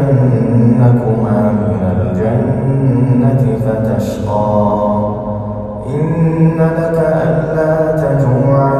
لنخرجنكما من الجنة فتشقى. إن لك ألا تجوع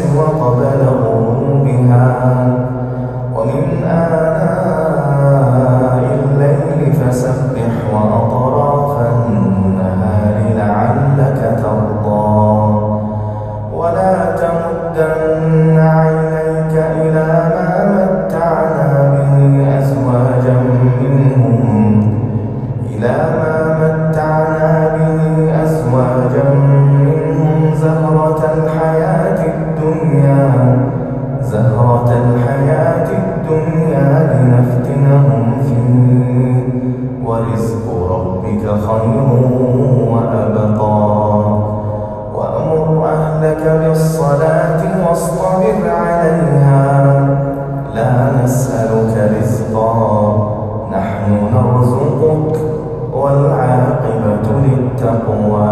وقبل الصلاة واصطبر عليها. لا نسألك رزقا نحن نرزقك والعاقبة للتقوى.